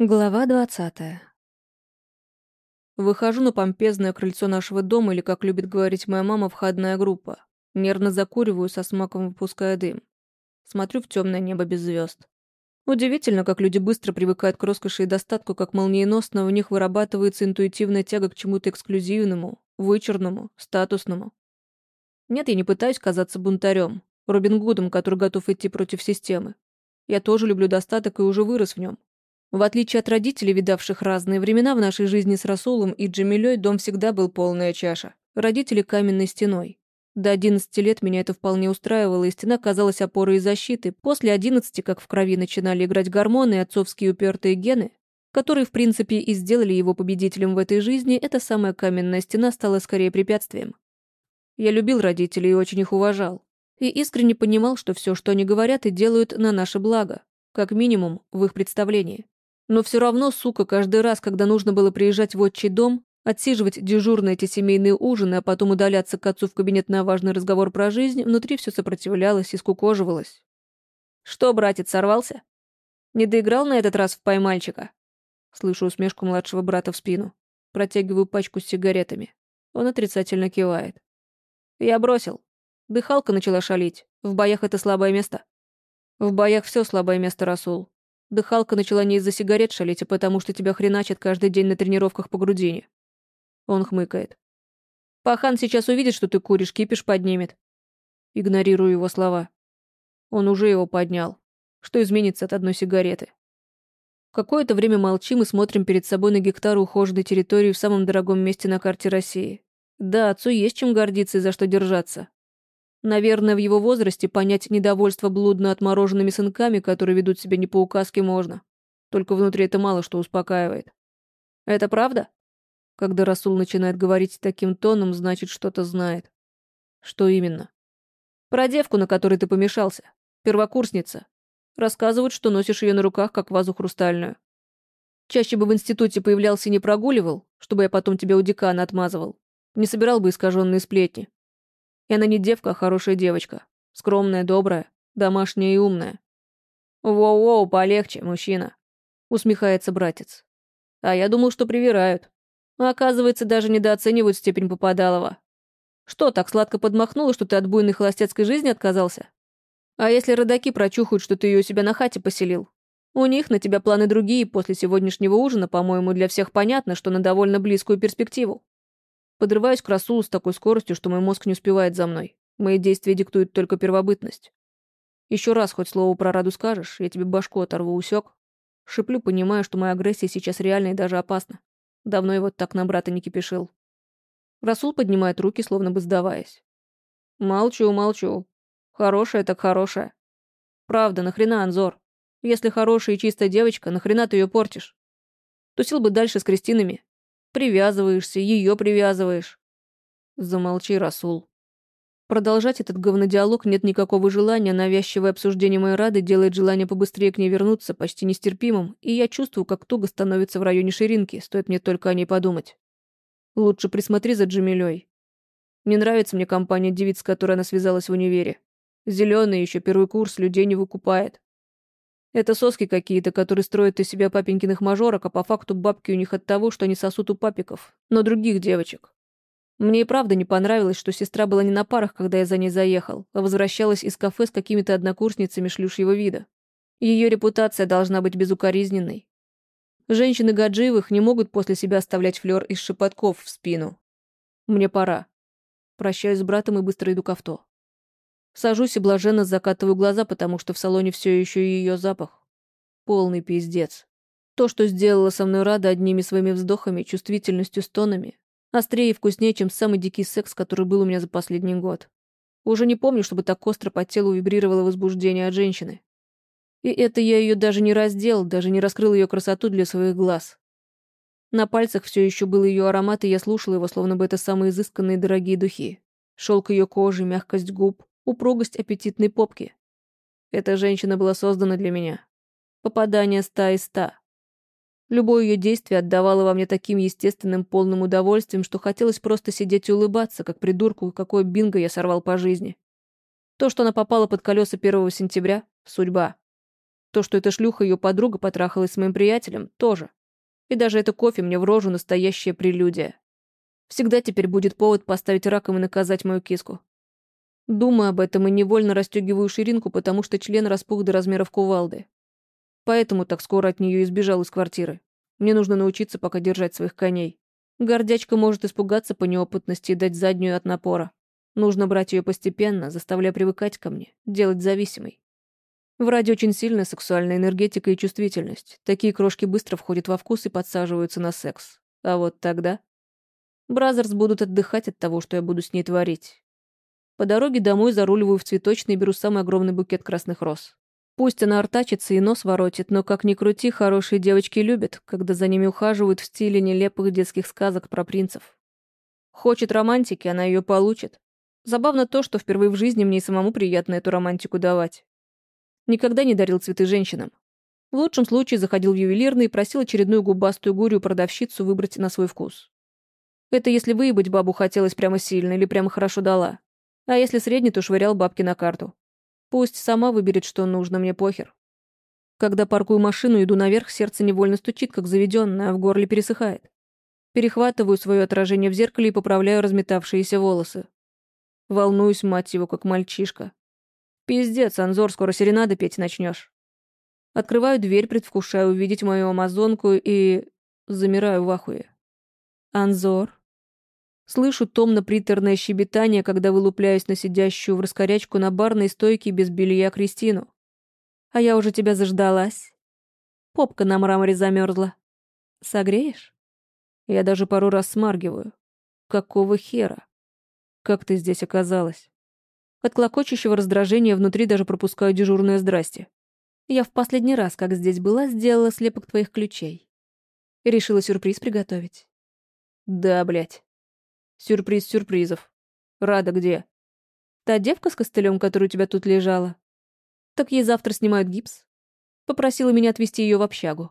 Глава двадцатая. Выхожу на помпезное крыльцо нашего дома, или, как любит говорить моя мама, входная группа. Нервно закуриваю, со смаком выпуская дым. Смотрю в темное небо без звезд. Удивительно, как люди быстро привыкают к роскоши и достатку, как молниеносно у них вырабатывается интуитивная тяга к чему-то эксклюзивному, вычурному, статусному. Нет, я не пытаюсь казаться бунтарем, Робин Гудом, который готов идти против системы. Я тоже люблю достаток и уже вырос в нем. В отличие от родителей, видавших разные времена в нашей жизни с Расулом и Джамилей, дом всегда был полная чаша. Родители каменной стеной. До 11 лет меня это вполне устраивало, и стена казалась опорой и защитой. После 11, как в крови начинали играть гормоны и отцовские упертые гены, которые, в принципе, и сделали его победителем в этой жизни, эта самая каменная стена стала скорее препятствием. Я любил родителей и очень их уважал. И искренне понимал, что все, что они говорят и делают, на наше благо. Как минимум, в их представлении. Но все равно, сука, каждый раз, когда нужно было приезжать в отчий дом, отсиживать дежурные эти семейные ужины, а потом удаляться к отцу в кабинет на важный разговор про жизнь, внутри все сопротивлялось и скукоживалось. «Что, братец, сорвался? Не доиграл на этот раз в поймальчика?» Слышу усмешку младшего брата в спину. Протягиваю пачку с сигаретами. Он отрицательно кивает. «Я бросил. Дыхалка начала шалить. В боях это слабое место». «В боях все слабое место, Расул. Дыхалка начала не из-за сигарет шалить, а потому что тебя хреначат каждый день на тренировках по грудине. Он хмыкает. Пахан сейчас увидит, что ты куришь, кипиш поднимет. Игнорирую его слова. Он уже его поднял. Что изменится от одной сигареты? Какое-то время молчим и смотрим перед собой на гектар ухоженной территории в самом дорогом месте на карте России. Да, отцу есть чем гордиться и за что держаться. Наверное, в его возрасте понять недовольство блудно отмороженными сынками, которые ведут себя не по указке, можно. Только внутри это мало что успокаивает. Это правда? Когда Расул начинает говорить таким тоном, значит, что-то знает. Что именно? Про девку, на которой ты помешался. Первокурсница. Рассказывают, что носишь ее на руках, как вазу хрустальную. Чаще бы в институте появлялся и не прогуливал, чтобы я потом тебя у декана отмазывал. Не собирал бы искаженные сплетни. И она не девка, а хорошая девочка. Скромная, добрая, домашняя и умная. «Воу-воу, полегче, мужчина», — усмехается братец. «А я думал, что привирают. А оказывается, даже недооценивают степень Попадалова. Что, так сладко подмахнуло, что ты от буйной холостяцкой жизни отказался? А если родаки прочухают, что ты ее у себя на хате поселил? У них на тебя планы другие, после сегодняшнего ужина, по-моему, для всех понятно, что на довольно близкую перспективу. Подрываюсь к Расулу с такой скоростью, что мой мозг не успевает за мной. Мои действия диктуют только первобытность. Еще раз хоть слово про Раду скажешь, я тебе башку оторву, усек. Шиплю, понимая, что моя агрессия сейчас реальна и даже опасна. Давно его так на брата не кипишил. Расул поднимает руки, словно бы сдаваясь. Молчу, молчу. Хорошая так хорошая. Правда, нахрена, Анзор? Если хорошая и чистая девочка, нахрена ты ее портишь? Тусил бы дальше с Кристинами, Привязываешься, ее привязываешь. Замолчи, Расул. Продолжать этот говнодиалог нет никакого желания, навязчивое обсуждение моей рады делает желание побыстрее к ней вернуться почти нестерпимым, и я чувствую, как туго становится в районе ширинки, стоит мне только о ней подумать. Лучше присмотри за Джамилей. Не нравится мне компания девиц, с которой она связалась в универе. Зеленый еще первый курс людей не выкупает. Это соски какие-то, которые строят из себя папенькиных мажорок, а по факту бабки у них от того, что они сосут у папиков, но других девочек. Мне и правда не понравилось, что сестра была не на парах, когда я за ней заехал, а возвращалась из кафе с какими-то однокурсницами шлюшьего вида. Ее репутация должна быть безукоризненной. Женщины Гаджиевых не могут после себя оставлять флёр из шепотков в спину. Мне пора. Прощаюсь с братом и быстро иду к авто. Сажусь и блаженно закатываю глаза, потому что в салоне все еще ее запах. Полный пиздец. То, что сделала со мной Рада одними своими вздохами, чувствительностью, стонами, острее и вкуснее, чем самый дикий секс, который был у меня за последний год. Уже не помню, чтобы так остро по телу вибрировало возбуждение от женщины. И это я ее даже не раздел, даже не раскрыл ее красоту для своих глаз. На пальцах все еще был ее аромат, и я слушал его, словно бы это самые изысканные дорогие духи. Шелк ее кожи, мягкость губ, упругость аппетитной попки. Эта женщина была создана для меня. Попадание ста из ста. Любое ее действие отдавало во мне таким естественным полным удовольствием, что хотелось просто сидеть и улыбаться, как придурку, какое бинго я сорвал по жизни. То, что она попала под колеса 1 сентября — судьба. То, что эта шлюха ее подруга потрахалась с моим приятелем, тоже. И даже это кофе мне в рожу настоящая прелюдия. Всегда теперь будет повод поставить раком и наказать мою киску. Думаю об этом и невольно расстегиваю ширинку, потому что член распух до размеров кувалды. Поэтому так скоро от нее избежал из квартиры. Мне нужно научиться пока держать своих коней. Гордячка может испугаться по неопытности и дать заднюю от напора. Нужно брать ее постепенно, заставляя привыкать ко мне, делать зависимой. В ради очень сильная сексуальная энергетика и чувствительность. Такие крошки быстро входят во вкус и подсаживаются на секс. А вот тогда... Brazzers будут отдыхать от того, что я буду с ней творить. По дороге домой заруливаю в цветочный и беру самый огромный букет красных роз. Пусть она артачится и нос воротит, но как ни крути, хорошие девочки любят, когда за ними ухаживают в стиле нелепых детских сказок про принцев. Хочет романтики, она ее получит. Забавно то, что впервые в жизни мне и самому приятно эту романтику давать. Никогда не дарил цветы женщинам. В лучшем случае заходил в ювелирный и просил очередную губастую гурию продавщицу выбрать на свой вкус. Это если выебать бабу хотелось прямо сильно или прямо хорошо дала. А если средний, то швырял бабки на карту. Пусть сама выберет, что нужно, мне похер. Когда паркую машину, иду наверх, сердце невольно стучит, как заведенное, а в горле пересыхает. Перехватываю свое отражение в зеркале и поправляю разметавшиеся волосы. Волнуюсь, мать его, как мальчишка. Пиздец, Анзор, скоро серенады петь начнешь. Открываю дверь, предвкушаю увидеть мою амазонку и... замираю в ахуе. Анзор. Слышу томно-приторное щебетание, когда вылупляюсь на сидящую в раскорячку на барной стойке без белья Кристину. А я уже тебя заждалась. Попка на мраморе замерзла. Согреешь? Я даже пару раз смаргиваю. Какого хера? Как ты здесь оказалась? От клокочущего раздражения внутри даже пропускаю дежурное «здрасте». Я в последний раз, как здесь была, сделала слепок твоих ключей. И решила сюрприз приготовить. Да, блядь. Сюрприз сюрпризов. Рада где? Та девка с костылем, которая у тебя тут лежала? Так ей завтра снимают гипс. Попросила меня отвезти ее в общагу.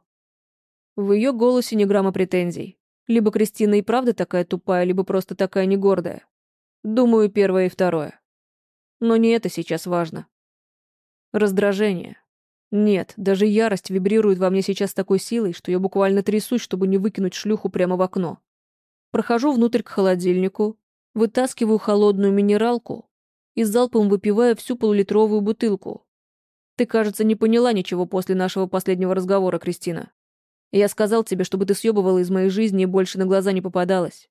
В ее голосе ни грамма претензий. Либо Кристина и правда такая тупая, либо просто такая негордая. Думаю, первое и второе. Но не это сейчас важно. Раздражение. Нет, даже ярость вибрирует во мне сейчас такой силой, что я буквально трясусь, чтобы не выкинуть шлюху прямо в окно. Прохожу внутрь к холодильнику, вытаскиваю холодную минералку и залпом выпиваю всю полулитровую бутылку. Ты, кажется, не поняла ничего после нашего последнего разговора, Кристина. Я сказал тебе, чтобы ты съебывала из моей жизни и больше на глаза не попадалась.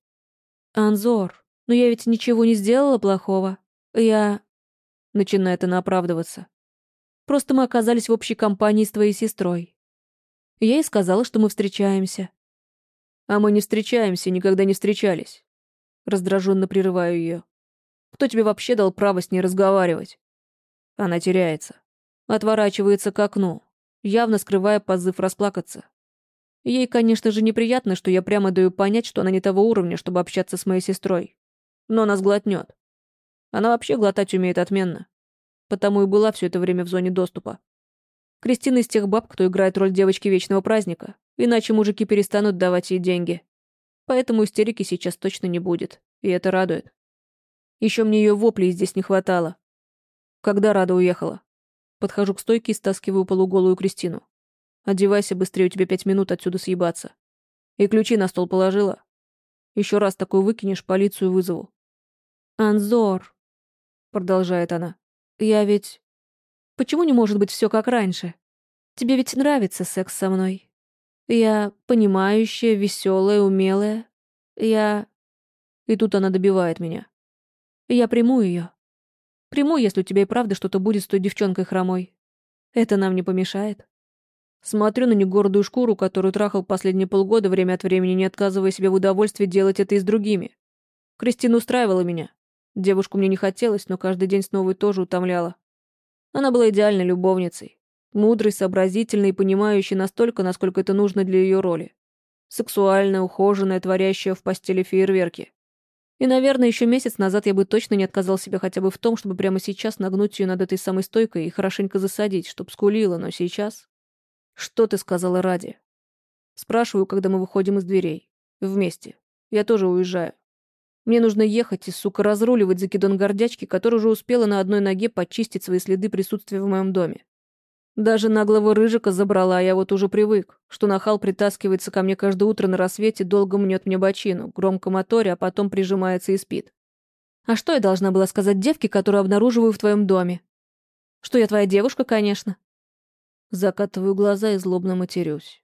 Анзор, но я ведь ничего не сделала плохого. Я... Начинает она оправдываться. Просто мы оказались в общей компании с твоей сестрой. Я ей сказала, что мы встречаемся. А мы не встречаемся, никогда не встречались. Раздраженно прерываю ее. Кто тебе вообще дал право с ней разговаривать? Она теряется. Отворачивается к окну, явно скрывая позыв расплакаться. Ей, конечно же, неприятно, что я прямо даю понять, что она не того уровня, чтобы общаться с моей сестрой. Но она сглотнет. Она вообще глотать умеет отменно. Потому и была все это время в зоне доступа. Кристина из тех баб, кто играет роль девочки вечного праздника, иначе мужики перестанут давать ей деньги. Поэтому истерики сейчас точно не будет, и это радует. Еще мне ее воплей здесь не хватало. Когда Рада уехала? Подхожу к стойке и стаскиваю полуголую Кристину. Одевайся быстрее, у тебя пять минут отсюда съебаться. И ключи на стол положила. Еще раз такой выкинешь, полицию вызову. «Анзор», — продолжает она, — «я ведь... Почему не может быть все как раньше? Тебе ведь нравится секс со мной. Я понимающая, веселая, умелая. Я... И тут она добивает меня. Я приму ее. Приму, если у тебя и правда что-то будет с той девчонкой хромой. Это нам не помешает. Смотрю на негордую шкуру, которую трахал последние полгода, время от времени не отказывая себе в удовольствии делать это и с другими. Кристина устраивала меня. Девушку мне не хотелось, но каждый день снова и тоже утомляла. Она была идеальной любовницей. Мудрой, сообразительной и понимающей настолько, насколько это нужно для ее роли. Сексуальная, ухоженная, творящая в постели фейерверки. И, наверное, еще месяц назад я бы точно не отказал себе хотя бы в том, чтобы прямо сейчас нагнуть ее над этой самой стойкой и хорошенько засадить, чтоб скулила, но сейчас... Что ты сказала ради? Спрашиваю, когда мы выходим из дверей. Вместе. Я тоже уезжаю. Мне нужно ехать и, сука, разруливать закидон гордячки, которая уже успела на одной ноге почистить свои следы присутствия в моем доме. Даже наглого рыжика забрала, а я вот уже привык, что нахал притаскивается ко мне каждое утро на рассвете, долго мнет мне бочину, громко моторе, а потом прижимается и спит. А что я должна была сказать девке, которую обнаруживаю в твоем доме? Что я твоя девушка, конечно. Закатываю глаза и злобно матерюсь.